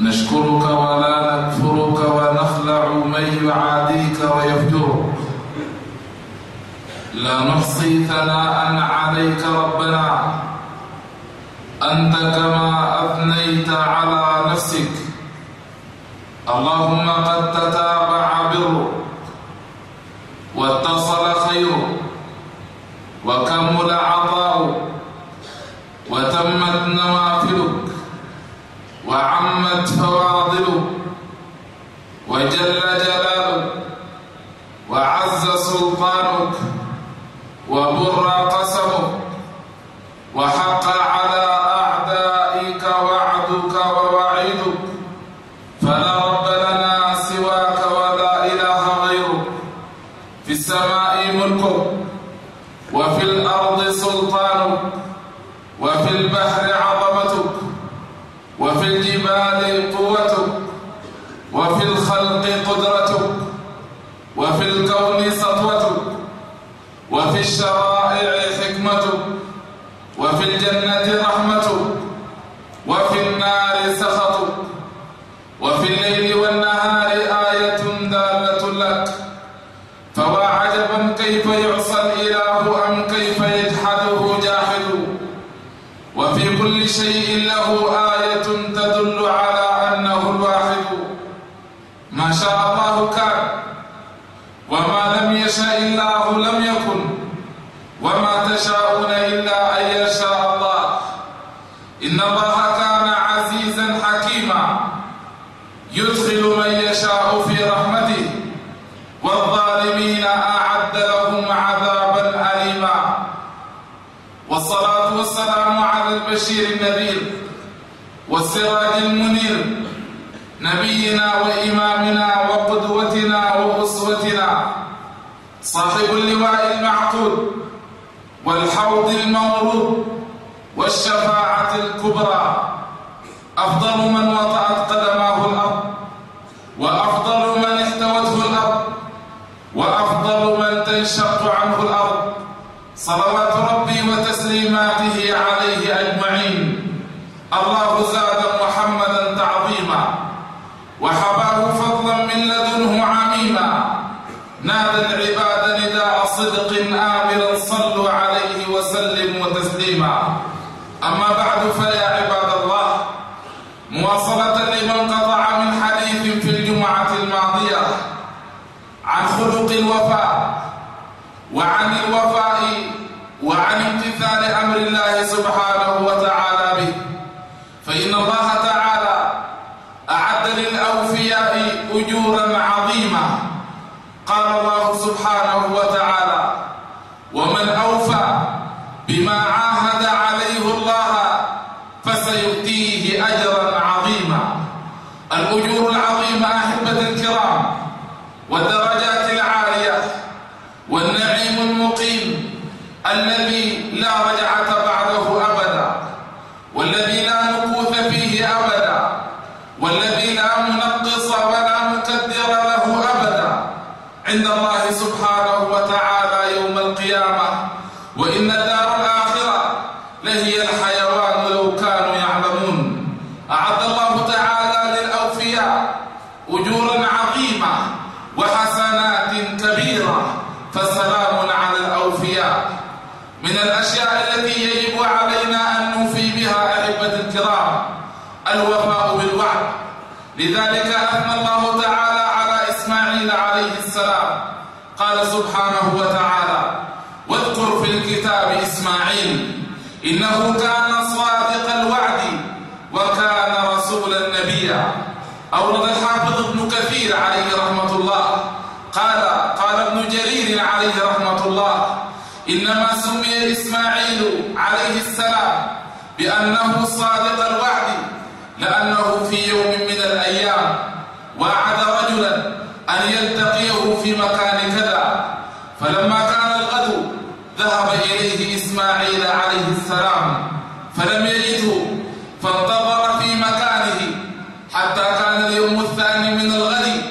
نشكرك ولا نكفرك ونخلع من يعاديك ويفجرك لا نحصي ثناء عليك ربنا. أنت كما أثنيت على نفسك. اللهم قد تتابع برك واتصل خيرك وكمل عطاؤك وتمت نوافلك. وعمت فواضلك وجل جلالك وعز سلطانك وبر قسمك وحق على أعدائك وعدك ووعيدك فلا رب لنا سواك ولا إله غيرك في السماء ملكك وفي الأرض سلطانك وفي البحر عظمتك وفي الجبال قوتك وفي الخلق قدرتك وفي الكون سطوتك وفي الشرائع حكمتك وفي الجنة رحمتك وفي النار سخطك وفي الليل والنهار آية دالة لك فوا عجبا كيف يعصى الإله أم كيف يجحده جاحد وفي كل شيء له آية تدل على أنه الواحد ما شاء الله كان وما لم يشاء الله لم يكن وما تشاءون إلا أن يشاء الله إن الله كان عزيزا حكيما يدخل من يشاء في رحمته والظالمين أعد لهم عذابا أليما. والصلاة والسلام على البشير النذير والسراج المنير نبينا وإمامنا وقدوتنا وأسوتنا صاحب اللواء المعقود والحوض المورود والشفاعة الكبرى. أفضل من وطأت قدماه صدق آمرا صلوا عليه وسلموا تسليما أما بعد فيا عباد الله مواصلة لمن قطع من حديث في الجمعة الماضية عن خلق الوفاء وعن الوفاء وعن امتثال أمر الله سبحانه وتعالى به. فإن الله تعالى أعد للأوفياء أجورا عظيمة قال الله سبحانه وتعالى ومن أوفى بما عاهد عليه الله فسيؤتيه أجرا عظيما الأجور العظيمة أحبة الكرام والدرجات العالية والنعيم المقيم الذي لا رجعة بعده أبدا والذي لا نكوث فيه أبدا والذي لا منقص ولا مكدر له أبدا عند الله سبحانه وتعالى يوم القيامة وإن الدار الآخرة لهي الحيوان لو كانوا يعلمون أعد الله تعالى للأوفياء أجورا عظيمة وحسنات كبيرة فسلام على الأوفياء من الأشياء التي يجب علينا أن نوفي أحبة الكرام الوفاء بالوعد. لذلك أثنى الله تعالى على إسماعيل عليه السلام. قال سبحانه وتعالى واذكر في الكتاب إسماعيل إنه كان صادق الوعد وكان رسولا نبيا. أورد الحافظ ابن كثير عليه رحمة الله. قال قال ابن جرير عليه رحمة الله إنما سمي إسماعيل عليه السلام بأنه صادق الوعد لأنه في يوم من الأيام وعد رجلا أن يلتقيه في مكان كذا. فلما كان الغد ذهب إليه إسماعيل عليه السلام فلم يجده فانتظر في مكانه حتى كان اليوم الثاني من الغد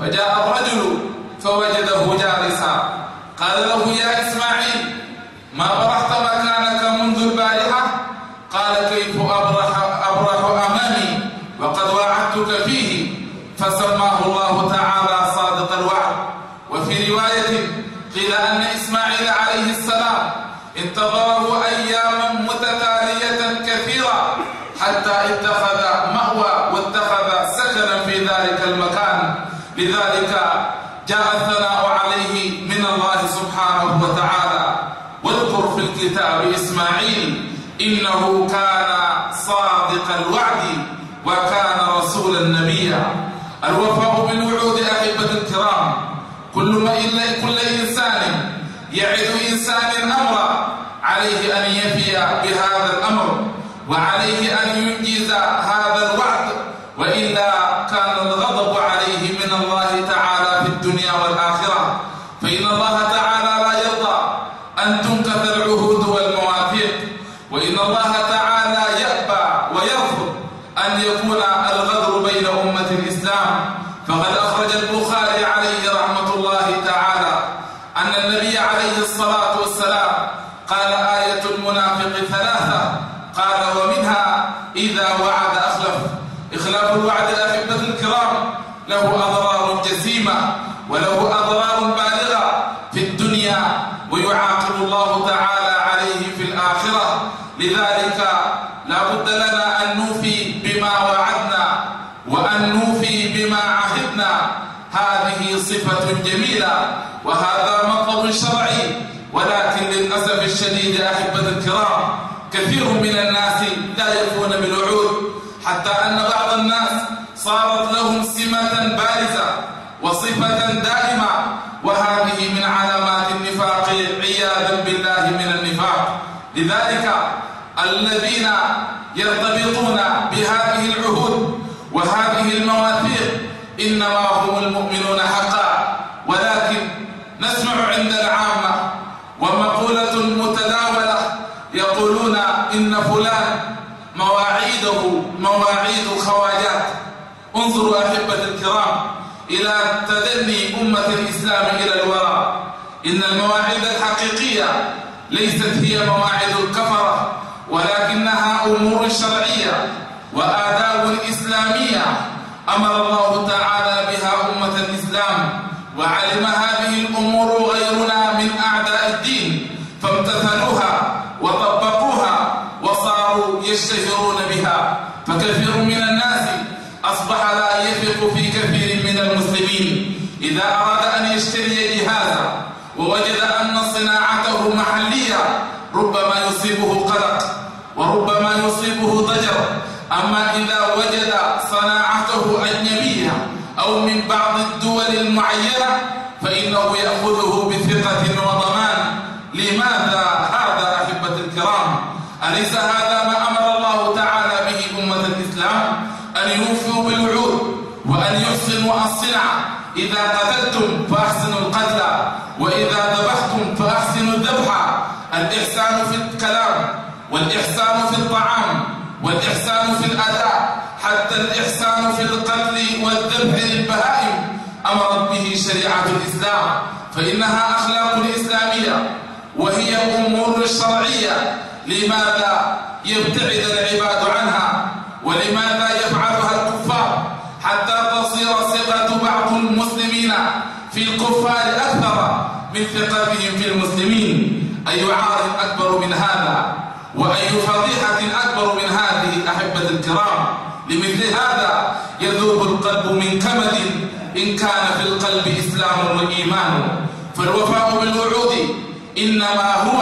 فجاء الرجل فوجده جالسا. قال له يا إسماعيل ما برحت مكانك منذ البارحة قال كيف أبرح, أبرح أمامي وقد وعدتك فيه فسماه الله تعالى صادق الوعد وفي رواية قيل أن إسماعيل عليه السلام انتظره أياما متتالية كثيرة حتى اتخذ مأوى واتخذ سكنا في ذلك المكان. لذلك جاء الثناء عليه من الله سبحانه وتعالى. واذكر في الكتاب إسماعيل إنه كان صادق الوعد وكان رسولا نبيا. الوفاء بالوعود أحبة الكرام كل ما إلا كل إنسان يعد إنسان أمرا عليه أن يفي بهذا الأمر وعليه أن ينجز هذا الوعد. وإلا كان الغضب عليه من الله تعالى في الدنيا والآخرة فإن الله تعالى لا يرضى أن تنكث العهود والمواثيق وإن الله تعالى يأبى ويرفض أن يكون الغدر بين أمة الإسلام فقد أخرج البخاري عليه رحمة الله تعالى أن النبي عليه الصلاة والسلام قال آية المنافق ثلاثة قال ومنها إذا وعد أخلف. إخلاف الوعد الأحبة الكرام له أضرار جسيمة وله أضرار بالغة في الدنيا ويعاقب الله تعالى عليه في الآخرة. لذلك لا بد لنا أن نوفي بما وعدنا وأن نوفي بما عهدنا. هذه صفة جميلة وهذا مطلب شرعي. ولكن للأسف الشديد أحبة الكرام كثير من الناس لا يفون بالوعود حتى أن بعض الناس صارت لهم سمة بارزة وصفة دائمة وهذه من علامات النفاق عياذا بالله من النفاق لذلك الذين يرتبطون بهذه العهود وهذه المواثيق إنما هم المؤمنون حقا. ولكن نسمع عند العامة ومقولة متداولة يقولون إن فلان مواعيده مواعيد خواجات انظروا أحبة الكرام إلى تدني أمة الإسلام إلى الوراء. إن المواعيد الحقيقية ليست هي مواعيد الكفرة ولكنها أمور شرعية وآداب إسلامية. أمر الله تعالى بها أمة الإسلام وعلم هذه الأمور غيرنا من أعداء الدين فامتثلوها وطبقوها وصاروا يشتهرون بها فكثير من الناس أصبح لا يثق في كثير من المسلمين إذا أراد أن يشتري جهازا ووجد أن صناعته محلية ربما يصيبه قلق وربما يصيبه ضجر أما إذا وجد صناعته أجنبية أو من بعض الدول المعينة فإنه يأخذه بثقة وضمان. لماذا هذا أحبة الكرام؟ أليس هذا ما أمر الله تعالى به أمة الإسلام؟ أن يوفوا بالوعود وأن يحسنوا الصنعة إذا قتلتم فأحسنوا القتل وإذا ذبحتم فأحسنوا الذبح. الإحسان في الكلام والإحسان في الطعام. والإحسان في الأداء حتى الإحسان في القتل والذبح للبهائم. أمرت به شريعة الإسلام فإنها أخلاق إسلامية وهي أمور شرعية. لماذا يبتعد العباد عنها؟ ولماذا يفعلها الكفار؟ حتى تصير ثقة بعض المسلمين في الكفار أكثر من ثقتهم في المسلمين. أي عار أكبر من هذا؟ وأي هذه الكرام. لمثل هذا يذوب القلب من كمد. إن كان في القلب إسلام وإيمان فالوفاء بالوعود. إنما هو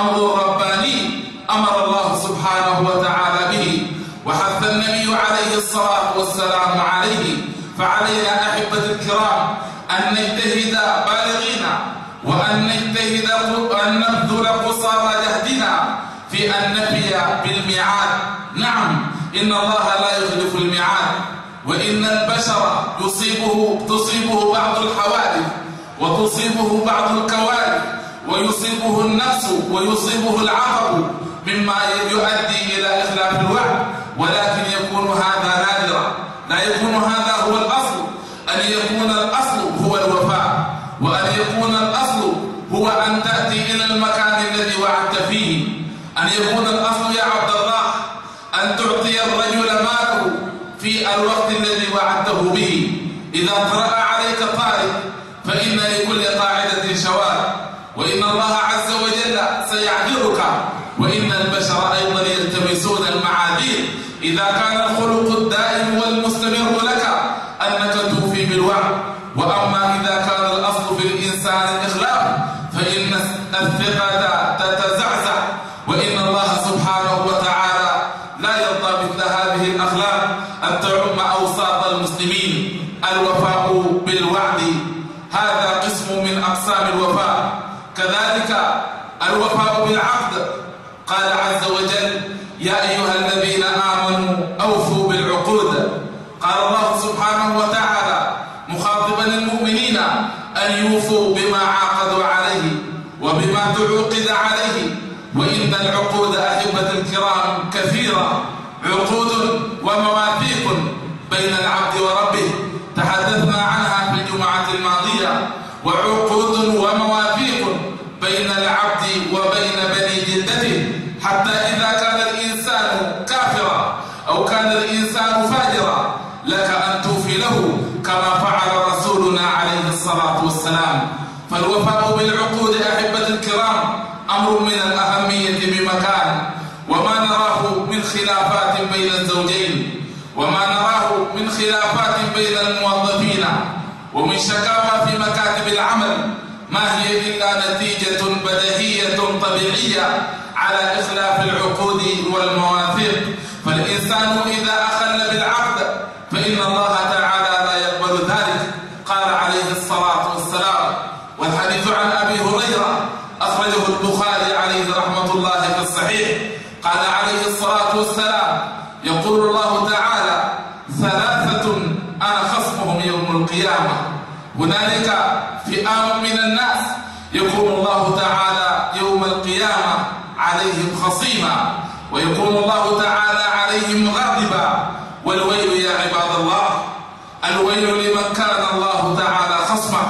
أمر رباني أمر الله سبحانه وتعالى به. وحث النبي عليه الصلاة والسلام عليه. فعلينا أحبة الكرام أن نجتهد بالغين وأن نجتهد أن نبذل قصارى جهدنا في أن نفي بالميعاد. نعم. إن الله لا يخلف الميعاد وإن البشر يصيبه تصيبه بعض الحوادث وتصيبه بعض الكوارث ويصيبه النفس ويصيبه العقب مما يؤدي إلى إخلاف الوعد. ولكن يكون هذا نادرا. لا يكون هذا هو الأصل. أن يكون الأصل هو الوفاء. وأن يكون الأصل هو أن تأتي إلى المكان الذي وعدت فيه. أن يكون الأصل يا عبد الله أن تعطي الرجل ماله في الوقت الذي وعدته به. إذا طرأ عليك طارق فإن لكل قاعدة شواذ. وإن الله عز وجل سيعذرك. وإن البشر أيضا يلتمسون المعاذير. إذا كان الخلق الدائم والمستمر لك أنك توفي بالوعد وأما إذا كان الأصل في الإنسان الإخلاف فإن الثقة تتزعزع وإن الله سبحانه وتعالى لا يرضى مثل هذه الأخلاق أن تعم أوساط المسلمين الوفاء بالوعد هذا قسم من أقسام الوفاء كذلك الوفاء بالعقد. قال عز وجل يا أيها الذين آمنوا أوفوا بالعقود. قال الله سبحانه وتعالى مخاطبا المؤمنين أن يوفوا بما عاقدوا عليه وبما تعوقد عليه. وإن العقود أحبة الكرام كثيرة. عقود ومواثيق بين العبد وربه. تحدثنا عنها في الجمعة الماضية. وعقود ومواثيق بين العبد وبين بني جدته حتى إذا كان الإنسان كافرا أو كان الإنسان فاجرا لك أن توفي له كما فعل رسولنا عليه الصلاة والسلام. فالوفاء بالعقود أحبة الكرام أمر من الأهمية بمكان. وما نراه من خلافات بين الزوجين. وما نراه من خلافات بين الموظفين. ومن شكاوى في مكاتب العمل. ما هي إلا نتيجة بديهية طبيعية على إخلاف العقود والمواثيق. فالإنسان إذا أخل بالعقد فإن الله تعالى لا يقبل ذلك قال عليه الصلاة والسلام والحديث عن أبي هريرة أخرجه البخاري عليه رحمة الله في الصحيح قال عليه الصلاة والسلام يقول الله تعالى ثلاثة أنا خصمهم يوم القيامة هنالك فئام من الناس يكون الله تعالى يوم القيامة عليهم خصيما ويكون الله تعالى عليهم غاضبا والويل يا عباد الله الويل لمن كان الله تعالى خصمه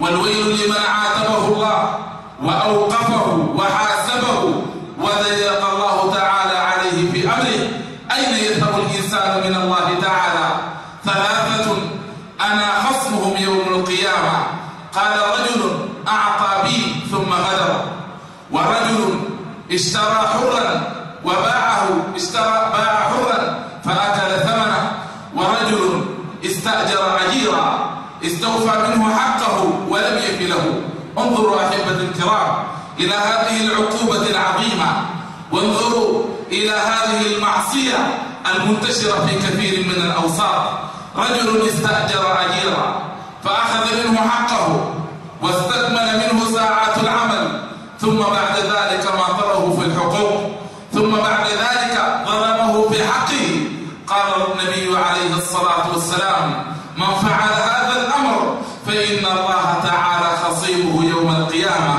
والويل لمن عاتبه الله وأوقفه وحاسبه وضيق الله تعالى عليه في أمره أين يذهب الإنسان من الله تعالى ثلاثة أنا خصمهم يوم القيامة قال رجل أعطى بي ثم غدر ورجل اشترى حرا وباعه اشترى باع حرا فأكل ثمنه ورجل استأجر عجيرا استوفى منه حقه ولم يف له. انظروا أحبة الكرام إلى هذه العقوبة العظيمة. وانظروا إلى هذه المعصية المنتشرة في كثير من الأوساط. رجل استأجر عجيرا فأخذ منه حقه واستكمل منه ساعات العمل. ثم بعد ذلك ماطره في الحقوق ثم بعد ذلك ظلمه في حقه قال النبي عليه الصلاة والسلام. من فعل هذا الأمر فإن الله تعالى خصيمه يوم القيامة.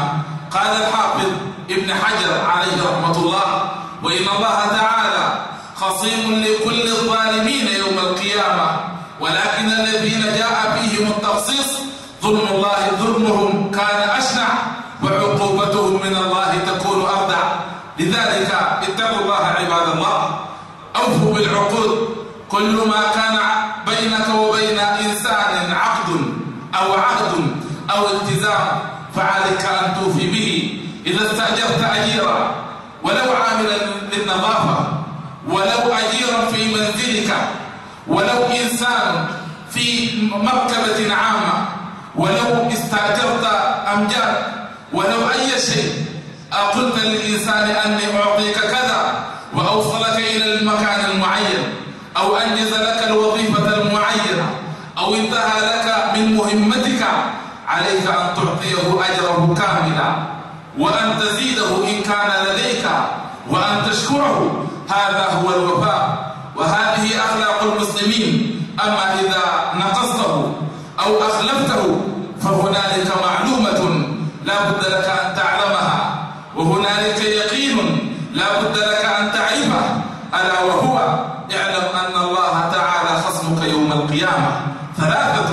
قال الحافظ ابن حجر عليه رحمة الله وإن الله تعالى خصيم لكل الظالمين يوم القيامة ولكن الذين جاء فيهم التخصيص ظلم الله ظلمهم كان أشنع وعقوبتهم من الله تكون أردع. لذلك اتقوا الله عباد الله أوفوا بالعقود كل ما كان بينك وبين إنسان عقد أو عهد أو التزام فعليك أن توفي به. إذا استأجرت أجيرا ولو عاملا للنظافة ولو أجيرا في منزلك ولو إنسان في مركبة عامة ولو استأجرت أمجاد ولو أي شيء قلت للإنسان أني أعطيك كذا وأوصلك إلى المكان المعين. أو أنجز لك الوظيفة المعينة أو انتهى لك من مهمتك عليك أن تعطيه أجره كاملا. وأن تزيده إن كان لديك وأن تشكره. هذا هو الوفاء. وهذه أخلاق المسلمين. أما إذا نقصته أو أخلفته فهنالك معلومة لا بد لك أن تعلمها. وهنالك يقين لا بد لك أن تعرفه. ألا وهو اعلم أن الله تعالى خصمك يوم القيامة. ثلاثة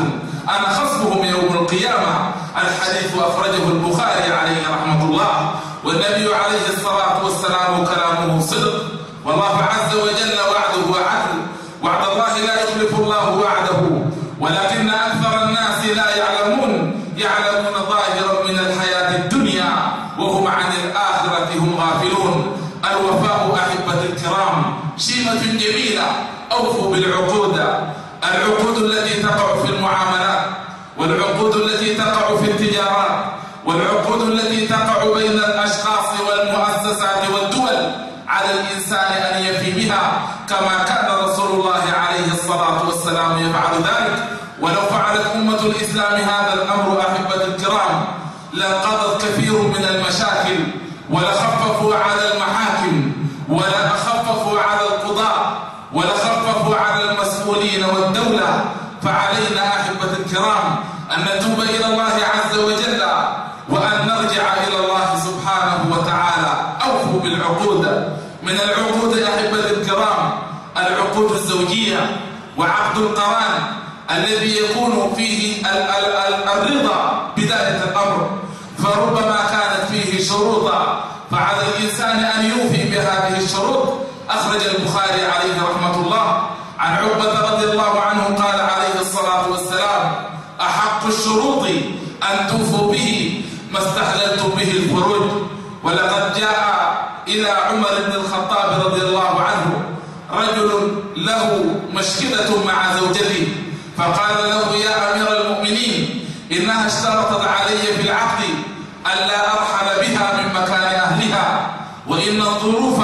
أنا خصمهم يوم القيامة. الحديث أخرجه البخاري عليه رحمة الله. والنبي عليه الصلاة والسلام كلامه صدق. والله عز وجل وعده عدل. وعد الله لا يخلف الله وعده. ولكن أكثر الناس لا يعلمون. يعلمون ظاهرا من الحياة الدنيا. وهم عن الآخرة هم غافلون. الوفاء أحبة الكرام. شيمة جميلة. أوفوا بالعقود. العقود التي تقع في المعاملات والعقود التي تقع في التجارات والعقود التي تقع بين الأشخاص والمؤسسات والدول على الإنسان أن يفي بها كما كان رسول الله عليه الصلاة والسلام يفعل ذلك. ولو فعلت أمة الإسلام هذا الأمر أحبة الكرام لانقضت كثير من المشاكل ولخففوا على المحاكم ولخففوا على القضاء ولخففوا المسؤولين والدولة فعلينا أحبة الكرام أن نتوب إلى الله عز وجل وأن نرجع إلى الله سبحانه وتعالى. أوفوا بالعقود. من العقود أحبة الكرام العقود الزوجية وعقد القران الذي يكون فيه الرضا بداية الأمر. فربما كانت فيه شروطا فعلى الإنسان أن يوفي بهذه الشروط. أخرج البخاري عليه رحمة الله. عن عقبة رضي الله عنه قال عليه الصلاة والسلام أحق الشروط أن توفوا به ما استحللتم به الفروج ولقد جاء إلى عمر بن الخطاب رضي الله عنه رجل له مشكلة مع زوجته فقال له يا أمير المؤمنين إنها اشترطت علي في العقد ألا أرحل بها من مكان أهلها وإن الظروف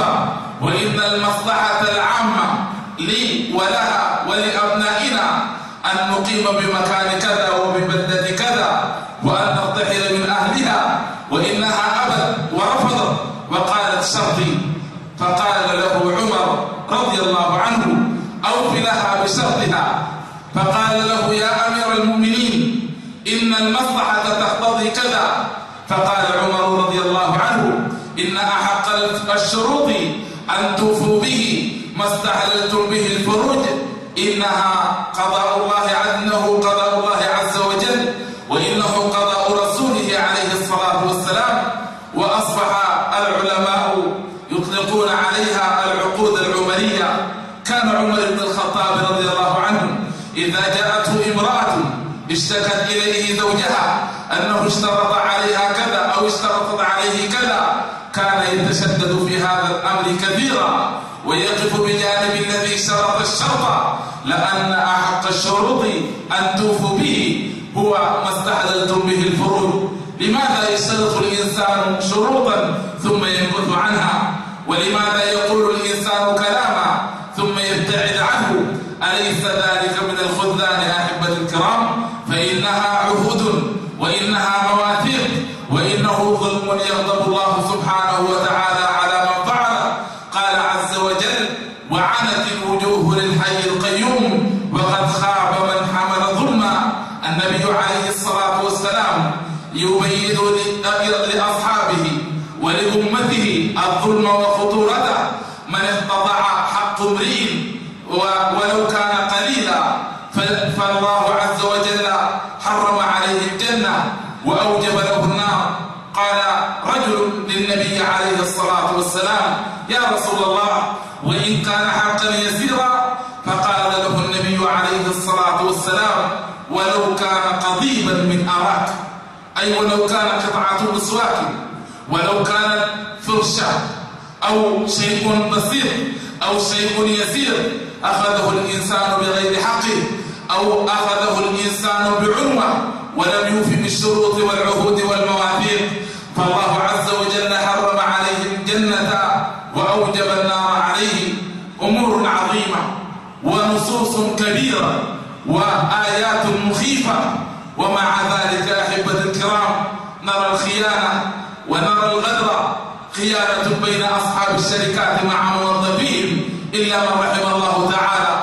وإن المصلحة العامة لي ولها ولأبنائنا أن نقيم بمكان كذا وببلدة كذا وأن نرتحل من أهلها وإنها أبت ورفضت وقالت شرطي فقال له عمر رضي الله عنه أوف لها بشرطها فقال له يا أمير المؤمنين إن المصلحة تقتضي كذا. فقال عمر رضي الله عنه إن أحق الشروط أن توفوا به ما استحللتم به الفروج إنها قضاء الله عنه قضاء الله عز وجل وإنه قضاء رسوله عليه الصلاة والسلام وأصبح العلماء يطلقون عليها العقود العمرية كان عمر بن الخطاب رضي الله عنه إذا جاءته امرأة اشتكت إليه زوجها أنه اشترط عليها كذا أو اشترطت عليه كذا كان يتشدد في هذا الأمر كثيرا ويقف الذي شرط الشرط لأن أحق الشروط أن توفوا به. هو ما استحللتم به الفروج. لماذا يشترط الإنسان شروطا ثم ينبث عنها؟ ولماذا يقول الإنسان كلاما ثم يبتعد عنه أليس ذلك من الخذلان أحبة الكرام فإنها عهود وإنها مواثيق وإنه ظلم يغضب الله سبحانه وتعالى على من فعل قال عز وجل وعنت الوجوه للحي القيوم وقد خاب من حمل ظلما النبي عليه الصلاة والسلام يبين لأصحابه الظلم وخطورته. من اقتضع حق امرئ ولو كان قليلا فالله عز وجل حرم عليه الجنة وأوجب له النار. قال رجل للنبي عليه الصلاة والسلام يا رسول الله وإن كان حقا يسيرا؟ فقال له النبي عليه الصلاة والسلام ولو كان قضيبا من أراك. أي ولو كان قطعة مسواك. ولو كانت فرشة أو شيء بسيط أو شيء يسير أخذه الإنسان بغير حقه أو أخذه الإنسان بعنوة ولم يوفي بالشروط والعهود والمواثيق. فالله عز وجل حرم عليه الجنة وأوجب النار عليه. أمور عظيمة ونصوص كبيرة وآيات مخيفة. ومع ذلك أحبة الكرام نرى الخيانة ونرى الغدر خيانة بين أصحاب الشركات مع موظفيهم إلا من رحم الله تعالى.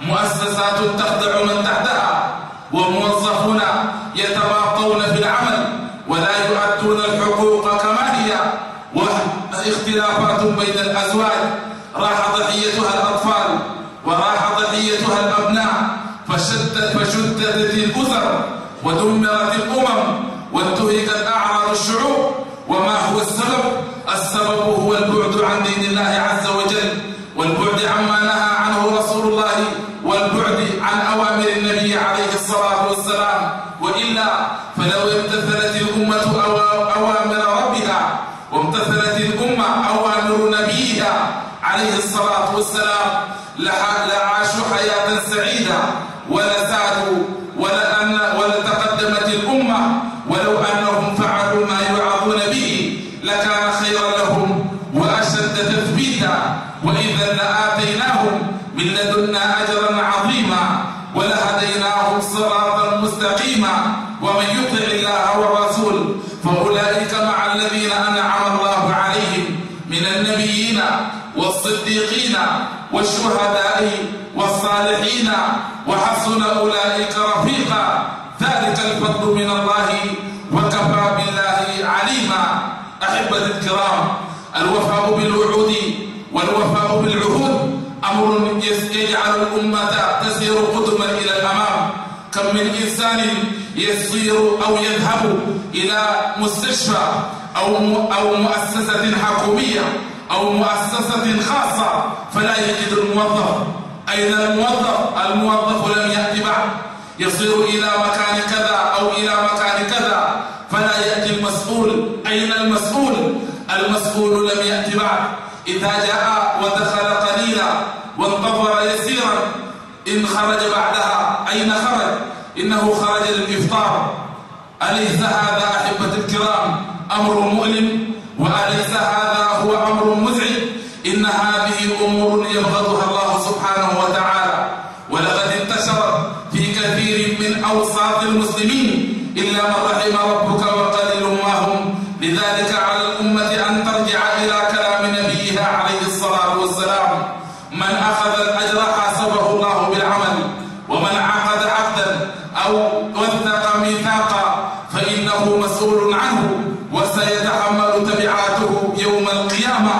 مؤسسات تخدع من تحتها وموظفون يتباطون في العمل ولا يؤدون الحقوق كما هي. واختلافات بين الأزواج راح ضحيتها الأطفال وراح ضحيتها الأبناء فشدت فشدت الأسر ودمرت الأمم وانتهكت أعراض الشعوب وما هو السبب؟ السبب هو البعد عن دين الله عز وجل والبعد عما نهى عنه رسول الله والبعد عن أوامر النبي عليه الصلاة والسلام وإلا فلو امتثلت الأمة أوامر ربها وامتثلت الأمة أوامر نبيها عليه والسلام لعاشوا حياة سعيدة. ولزادوا ولأن ولتقدمت الأمة. ولو أنهم فعلوا ما يوعظون به لكان خيرا لهم وأشد تثبيتا. وإذا لآتيناهم من لدنا أجرا عظيما ولهديناهم صراطا مستقيما. ومن يطع الله والرسول فأولئك مع الذين أنعم الله عليهم من النبيين والصديقين والشهداء والصالحين وحسن أولئك رفيقا. ذلك الفضل من الله وكفى بالله عليما. أحبة الكرام الوفاء بالوعود والوفاء بالعهود أمر يجعل الأمة تسير قدما إلى الأمام. كم من إنسان يسير أو يذهب إلى مستشفى أو أو مؤسسة حكومية أو مؤسسة خاصة فلا يجد الموظف. أين الموظف؟ الموظف لم يأتي بعد. يصير إلى مكان كذا أو إلى مكان كذا فلا يأتي المسؤول. أين المسؤول؟ المسؤول لم يأتي بعد. إذا جاء ودخل قليلا وانتظر يسيرا إن خرج بعدها أين خرج؟ إنه خرج للإفطار. أليس هذا أحبة الكرام؟ أمر مؤلم. وأليس هذا أمر مزعج. إن هذه أمور يبغضها الله سبحانه وتعالى. ولقد انتشرت في كثير من أوساط المسلمين إلا من رحم ربك وقليل ما هم لذلك على الأمة أن ترجع إلى كلام نبيها عليه الصلاة والسلام من أخذ الأجر حاسبه الله بالعمل ومن عقد عقدا أو وثق ميثاقا فإنه مسؤول عنه وسيتحمل تبعاته يوم القيامة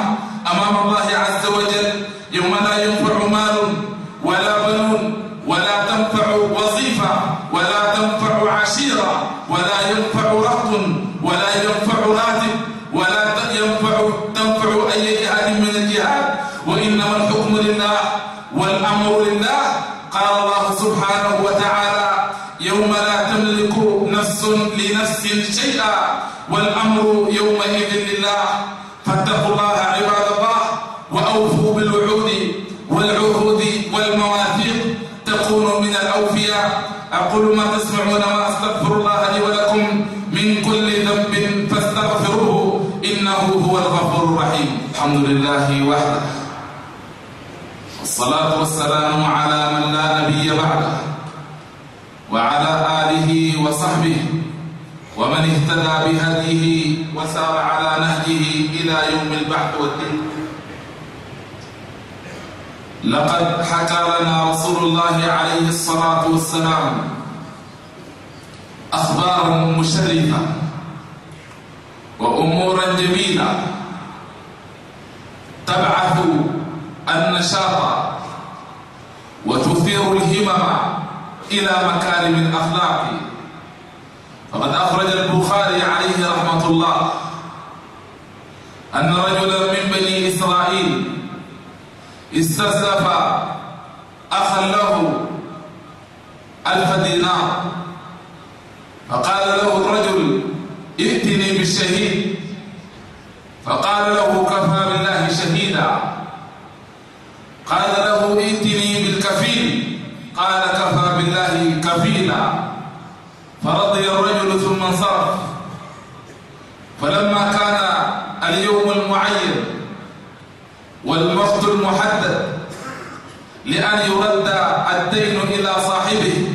أمام الله عز وجل يوم لا ينفع مال ولا بنون ولا تنفع وظيفة ولا تنفع عشيرة ولا ينفع رهط ولا ينفع راتب ولا ينفع تنفع أي جهاد من الجهاد وإنما الحكم لله والأمر لله قال الله سبحانه وتعالى يوم لا تملك نفس لنفس شيئا والأمر يومئذ لله فاتقوا الله عباد الله وأوفوا بالوعود والعهود والمواثيق تكونوا من الأوفياء أقول ما تسمعون وأستغفر الله لي ولكم من كل ذنب فاستغفروه إنه هو الغفور الرحيم. الحمد لله وحده. والصلاة والسلام على من لا نبي بعده. وعلى آله وصحبه. ومن اهتدى بهديه وسار على نهجه إلى يوم البحث والدين. لقد حكى لنا رسول الله عليه الصلاة والسلام أخبارا مشرفة. وأمورا جميلة. تبعث النشاط وتثير الهمم إلى مكارم الأخلاق. فقد أخرج البخاري عليه رحمة الله أن رجلا من بني إسرائيل استسلف أخا له ألف دينار. فقال له الرجل ائتني بالشهيد فقال له كفى بالله شهيدا. قال له ائتني بالكفيل. قال كفى بالله كفيلا. فرضي الرجل ثم انصرف. فلما كان اليوم المعين والوقت المحدد لأن يرد الدين إلى صاحبه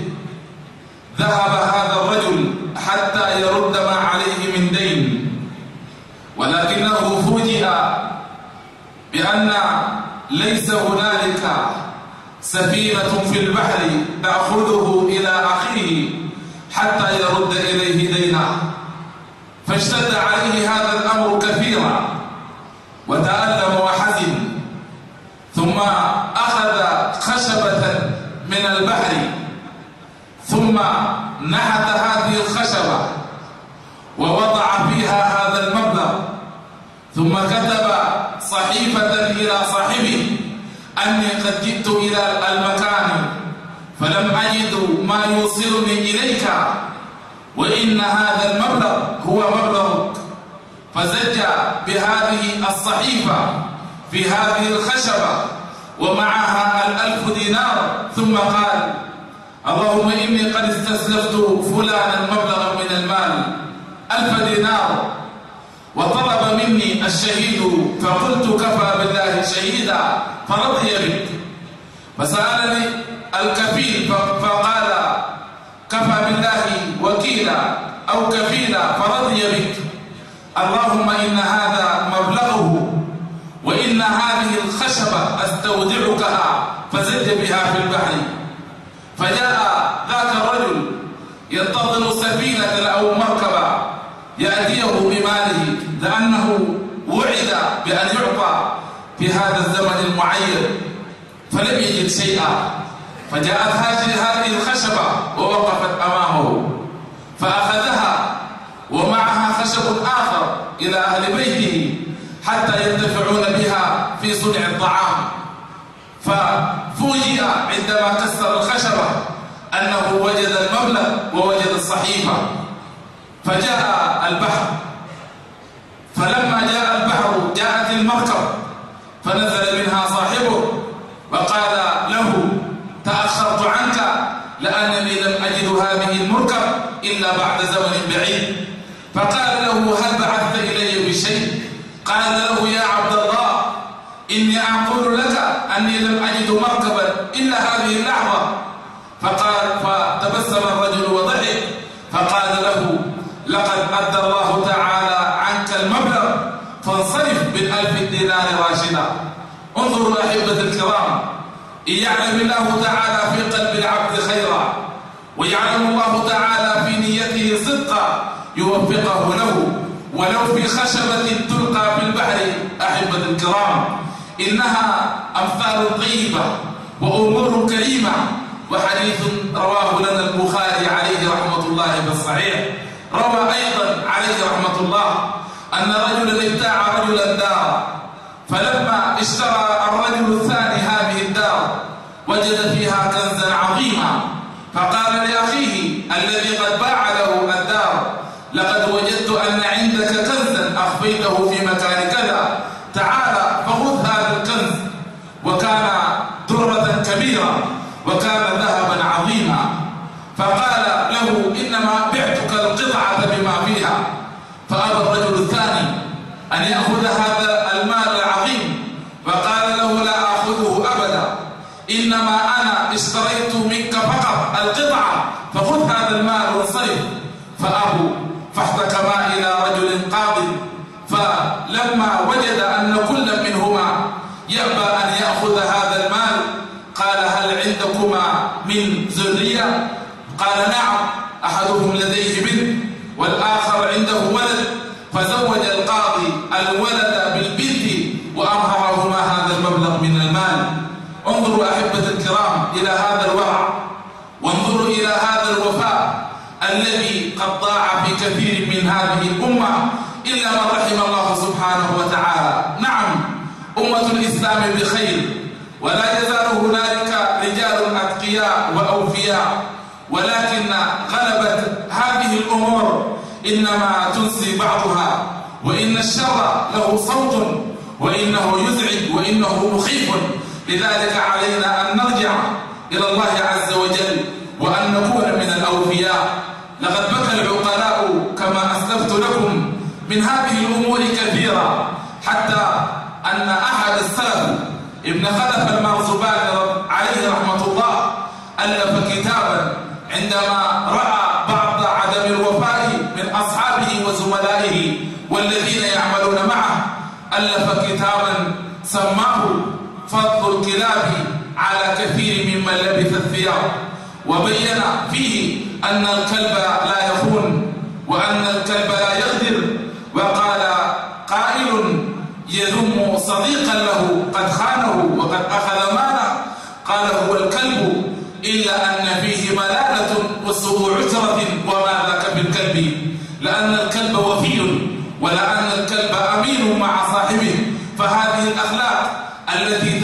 ذهب هذا الرجل حتى يرد ما عليه من دين ولكنه فوجئ بأن ليس هنالك سفينة في البحر تأخذه إلى أخيه حتى يرد إليه دينه؟ فاشتد عليه هذا الأمر كثيرا وتألم وحزن ثم أخذ خشبة من البحر ثم نحت هذه الخشبة ووضع فيها هذا المبلغ ثم كتب صحيفة إلى صاحبه قد جئت إلى المكان فلم أجد ما يوصلني إليك وإن هذا المبلغ هو مبلغك. فزج بهذه الصحيفة في هذه الخشبة ومعها الألف دينار. ثم قال اللهم إني قد استسلفت فلانا مبلغا من المال ألف دينار وطلب مني الشهيد فقلت كفى بالله شهيدا فرضي بك. فسألني الكفيل فقال كفى بالله وكيلا أو كفيلا فرضي بك. اللهم إن هذا مبلغه وإن هذه الخشبة أستودعكها فزج بها في البحر. فجاء ذاك الرجل ينتظر سفينة أو مركبة يأتيه بماله لأنه وعد بأن يعطى في هذا الزمن المعين. فلم يجد شيئا. فجاءت هذه الخشبة ووقفت أمامه. فأخذها ومعها خشب آخر إلى أهل بيته حتى ينتفعون بها في صنع الطعام. ففوجئ عندما كسر الخشبة أنه وجد المبلغ ووجد الصحيفة. فجاء البحر. فلما جاء البحر جاءت المركب. فنزل منها صاحبه وقال له تأخرت عنك لأنني لم أجد المركب إلا بعد زمن بعيد. فقال له هل بعثت إلي بشيء؟ قال له يا عبد الله إني أقول لك أني لم أجد مركبا إلا هذه اللحظة. فقال فتبسم الرجل وضحك. فقال له لقد أدى الله تعالى عنك المبلغ فانصرف بالألف دينار راشدا انظروا أحبة الكرام إن يعلم الله تعالى في قلب العبد ويعلم الله تعالى في نيته صدقا يوفقه له. ولو في خشبة تلقى في البحر أحبة الكرام إنها أمثال طيبة وأمور كريمة. وحديث رواه لنا البخاري عليه رحمة الله في الصحيح. روى أيضا عليه رحمة الله أن رجلا ابتاع رجلا دارا فلما اشترى الرجل الثاني هذه الدار وجد فيها كنزا عظيما فقال لأخيه الذي قد باع له الدار لقد وجدت أن عندك كنزا أخفيته في مكان كذا تعال فخذ هذا الكنز وكان درة كبيرة وكان ذهبا عظيما فقال له إنما بعتك القطعة بما فيها فأبى الرجل الثاني أن يأخذ هذا المال العظيم فقال له لا أخذه أبدا إنما أنا اشتريت منك فقط القطعة فخذ هذا المال وانصرف فأبوا فاحتكما إلى رجل قاض فلما وجد أن كل منهما يأبى أن يأخذ هذا المال قال هل عندكما من ذرية قال نعم أحدهم لديه بنت والآخر عنده ولد فزوج القاضي الولد بالبنت وأمهرهما هذا المبلغ من المال انظروا أحبة الكرام إلى هذا الورع وانظروا إلى هذا الوفاء الذي قد ضاع في كثير من هذه الأمة إلا من رحم الله سبحانه وتعالى. نعم أمة الإسلام بخير ولا يزال هنالك رجال أتقياء وأوفياء ولكن غلبت هذه الأمور إنما تنسي بعضها وإن الشر له صوت وإنه يزعج وإنه مخيف. لذلك علينا أن نرجع إلى الله عز وجل وأن نكون من الأوفياء. لقد بكى العقلاء كما أسلفت لكم من هذه الأمور كثيرة حتى أن أحد السلف ابن خلف المرزبان عليه رحمة الله ألف كتابا عندما رأى بعض عدم الوفاء من أصحابه وزملائه والذين يعملون معه ألف كتابا سماه فضل الكلاب على كثير ممن لبث الثياب. وبين فيه أن الكلب لا يخون وأن الكلب لا يغدر. وقال قائل يذم صديقا له قد خانه وقد أخذ ماله. قال هو الكلب إلا أن فيه ملالة وسوء عشرة وما ذاك بالكلب. لأن الكلب وفي ولأن الكلب أمين مع صاحبه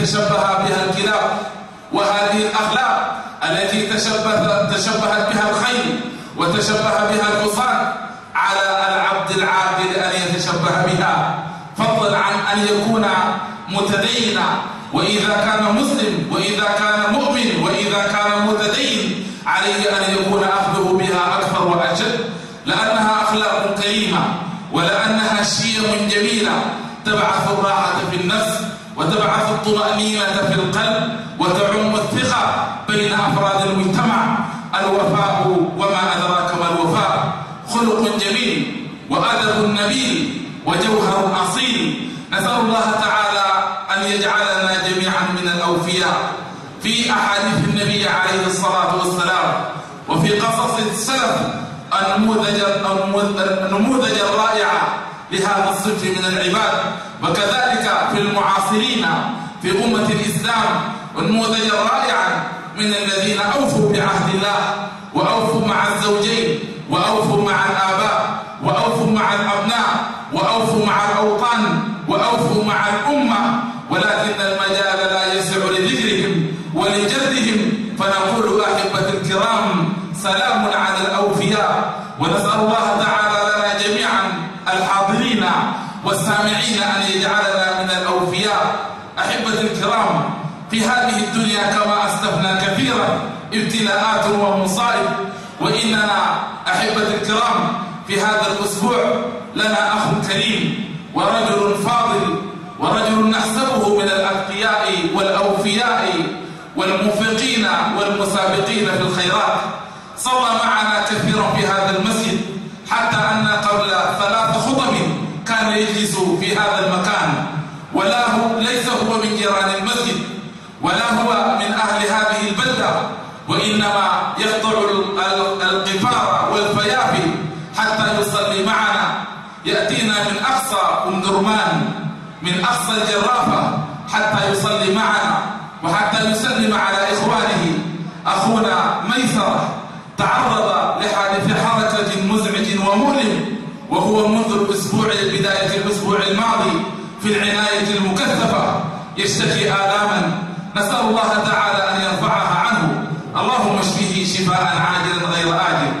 تشبه بها الكلاب وهذه الأخلاق التي تشبه تشبهت بها الخيل وتشبه بها الحصان على العبد العاقل أن يتشبه بها. فضلا عن أن يكون متدينا. وإذا كان مسلم وإذا كان مؤمن وإذا كان متدين عليه أن يكون أخذه بها أكثر وأجل. لأنها أخلاق كريمة ولأنها شيم جميلة تبعث الراحة في النفس. وتبعث الطمأنينة في القلب وتعم الثقة بين أفراد المجتمع. الوفاء وما أدراك ما الوفاء. خلق جميل وأدب نبيل وجوهر أصيل. نسأل الله تعالى أن يجعلنا جميعا من الأوفياء. في أحاديث النبي عليه الصلاة والسلام وفي قصص السلف النموذج النموذج الرائع لهذا الصنف من العباد. وكذلك في المعاصرين في أمة الإسلام والنموذج الرائع من الذين أوفوا بعهد الله وأوفوا مع الزوجين وأوفوا مع الآباء وأوفوا مع الأبناء وأوفوا مع الأوطان وأوفوا مع الأمة. ولكن المجال لا يسع لذكرهم ولجدهم. فنقول أحبة الكرام سلام على الأوفياء. ونسأل الله تعالى لنا جميعا الحاضرين والسامعين أن يجعلنا من الأوفياء أحبة الكرام في هذه الدنيا كما أسلفنا كثيرا ابتلاءات ومصائب. وإننا أحبة الكرام في هذا الأسبوع لنا أخ كريم ورجل فاضل ورجل نحسبه من الأتقياء والأوفياء والموفقين والمسابقين في الخيرات. صلى معنا كثيرا في هذا المسجد حتى أن قبل ثلاث خطب كان يجلس في هذا المكان ولا هو ليس هو من جيران المسجد ولا هو من أهل هذه البلدة وإنما يقطع القفار والفيافي حتى يصلي معنا. يأتينا من أقصى أم درمان من أقصى الجرافة حتى يصلي معنا وحتى يسلم على إخوانه. أخونا ميسرة تعرض لحادث حركة مزعج ومؤلم وهو منذ الأسبوع بداية الأسبوع الماضي في العناية المكثفة. يشتكي آلاما نسأل الله تعالى أن يرفعها عنه. اللهم اشفيه شفاء عاجلا غير آجل.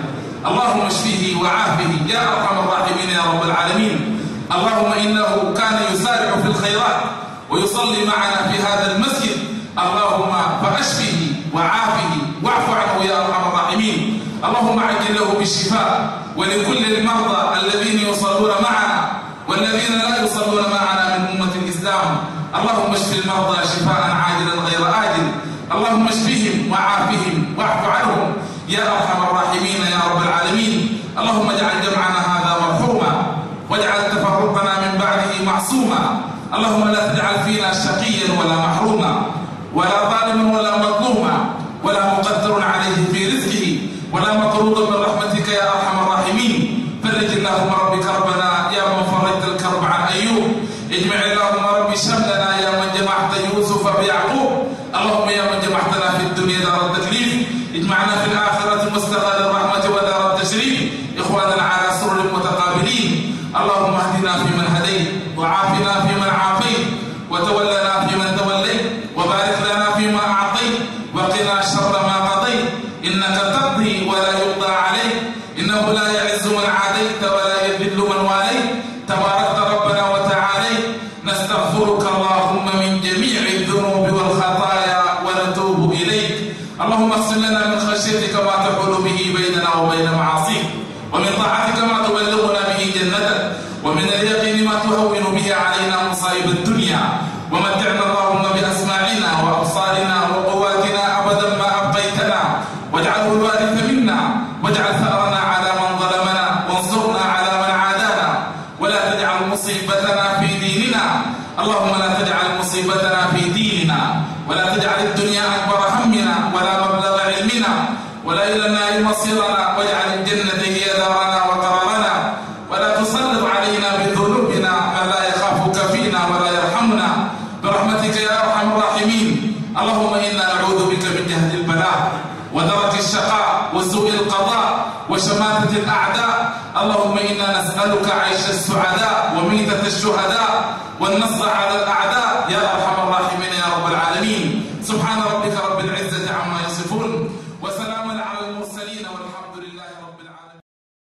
اللهم اشفيه وعافه يا أرحم الراحمين يا رب العالمين. اللهم إنه كان يسارع في الخيرات ويصلي معنا في هذا المسجد. اللهم فأشفه وعافه واعف عنه يا أرحم الراحمين. اللهم عجل له بالشفاء ولكل المرضى الذين يصلون معنا والذين لا يصلون معنا اللهم اشف المرضى شفاء عاجلا غير آجل. اللهم اشفهم وعافهم واعف عنهم. يا أرحم الراحمين يا رب العالمين. اللهم اجعل جمعنا هذا مرحوما. واجعل تفرقنا من بعده معصوما. اللهم لا تجعل فينا شقيا ولا محروما. ولا ظالما ولا مظلوما.